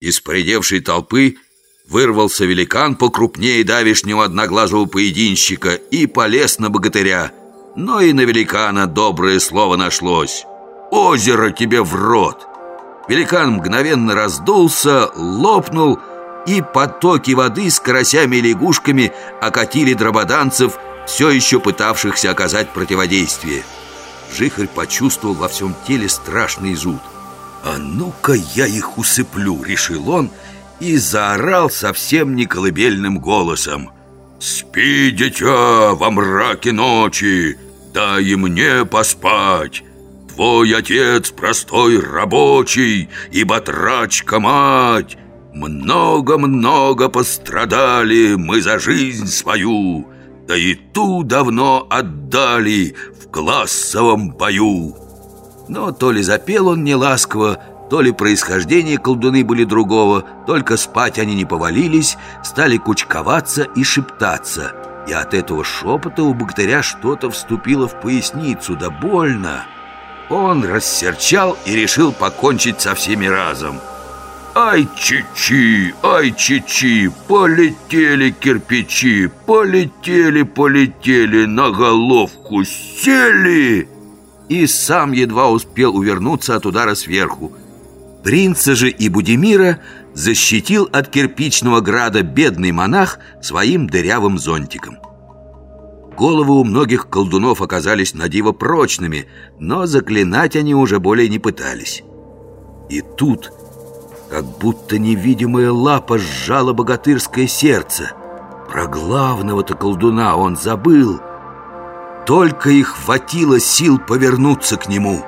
Из поредевшей толпы вырвался великан покрупнее давишнего одноглазого поединщика и полез на богатыря. Но и на великана доброе слово нашлось. «Озеро тебе в рот!» Великан мгновенно раздулся, лопнул, и потоки воды с карасями и лягушками окатили дрободанцев, все еще пытавшихся оказать противодействие. Жихарь почувствовал во всем теле страшный зуд. «А ну-ка я их усыплю!» — решил он и заорал совсем не колыбельным голосом. «Спи, дитя, во мраке ночи, дай мне поспать!» Твой отец простой рабочий и батрачка мать Много-много пострадали мы за жизнь свою Да и ту давно отдали в классовом бою Но то ли запел он неласково, то ли происхождение колдуны были другого Только спать они не повалились, стали кучковаться и шептаться И от этого шепота у богатыря что-то вступило в поясницу, да больно он рассерчал и решил покончить со всеми разом. Ай, чичи, ай, чичи, полетели кирпичи, полетели, полетели, на головку сели. И сам едва успел увернуться от удара сверху. Принца же и Будимира защитил от кирпичного града бедный монах своим дырявым зонтиком. Головы у многих колдунов оказались надиво прочными, но заклинать они уже более не пытались. И тут, как будто невидимая лапа сжала богатырское сердце. Про главного-то колдуна он забыл. Только их хватило сил повернуться к нему.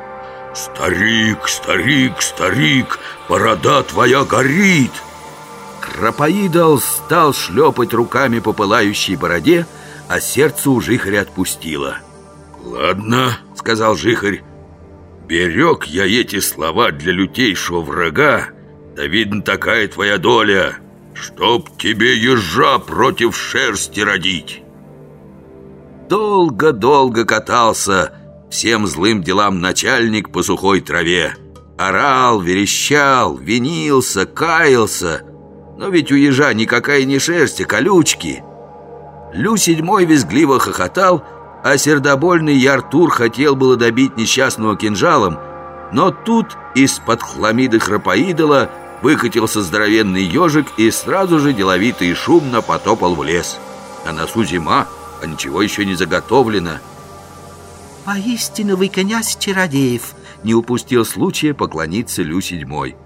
«Старик, старик, старик, борода твоя горит!» Крапоидол стал шлепать руками по пылающей бороде, а сердце у Жихаря отпустило. «Ладно», — сказал Жихарь, — «берег я эти слова для лютейшего врага, да видно такая твоя доля, чтоб тебе ежа против шерсти родить». Долго-долго катался всем злым делам начальник по сухой траве. Орал, верещал, винился, каялся. Но ведь у ежа никакая не шерсть, а колючки — Лю седьмой визгливо хохотал, а сердобольный Яртур хотел было добить несчастного кинжалом, но тут из-под хламиды храпоидола выкатился здоровенный ежик и сразу же деловито и шумно потопал в лес. На носу зима, а ничего еще не заготовлено. «Поистину вы князь Чародеев!» Не упустил случая поклониться Лю седьмой.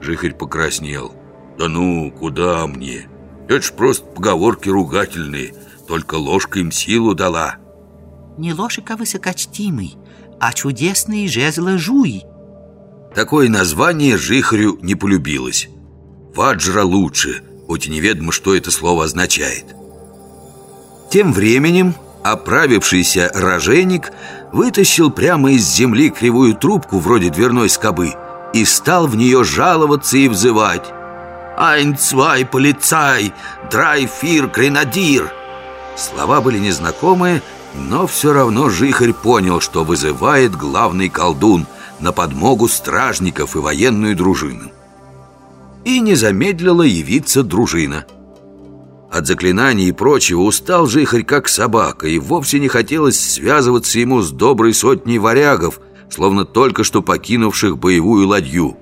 Жихарь покраснел. «Да ну, куда мне?» Это ж просто поговорки ругательные Только ложка им силу дала Не ложка высокочтимый, а чудесный жезл жуй Такое название Жихарю не полюбилось Ваджра лучше, хоть и неведомо, что это слово означает Тем временем оправившийся роженик вытащил прямо из земли кривую трубку вроде дверной скобы и стал в нее жаловаться и взывать «Айнцвай, полицай! Драйфир, гренадир!» Слова были незнакомые, но все равно Жихарь понял, что вызывает главный колдун на подмогу стражников и военную дружину. И не замедлила явиться дружина. От заклинаний и прочего устал Жихарь как собака, и вовсе не хотелось связываться ему с доброй сотней варягов, словно только что покинувших боевую ладью.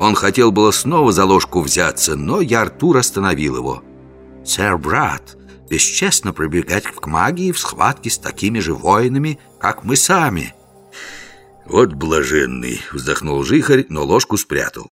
Он хотел было снова за ложку взяться, но я остановил его. «Сэр, брат, бесчестно прибегать к магии в схватке с такими же воинами, как мы сами». «Вот блаженный!» — вздохнул Жихарь, но ложку спрятал.